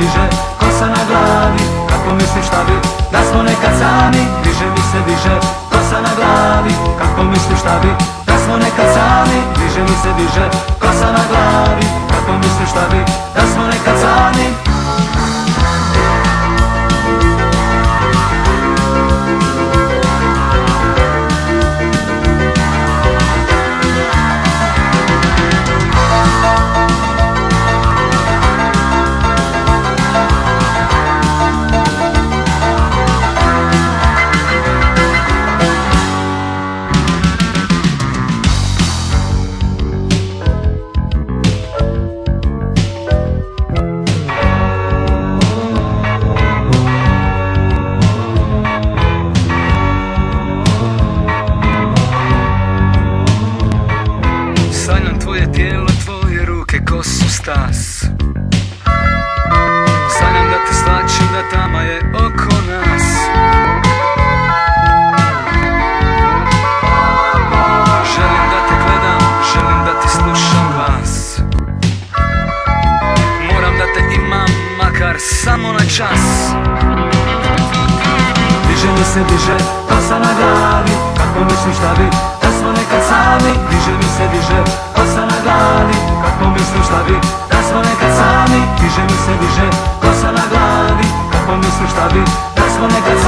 Diže kosa na glavi. Kako misliš šta bi, da smo nekad sami Diže mi se, diže, kosa na glavi. Kako misliš šta bi, da smo nekad sami Diže mi se, diže, kosa na glavi. Kako misliš šta bi, stas. Sanjam da te slačim, da tama je oko nas. Želim da te gledam, želim da ti slušam glas Moram da te imam, makar samo na čas. Diže mi se, diže, kosa na glavi. Kako misliš šta bi, da smo nekad sami? Diže mi se, diže, Kako misliš šta bi, da smo nekad sami Diže mi se, diže, kosa na glavi. Kako misliš šta bi, da smo nekad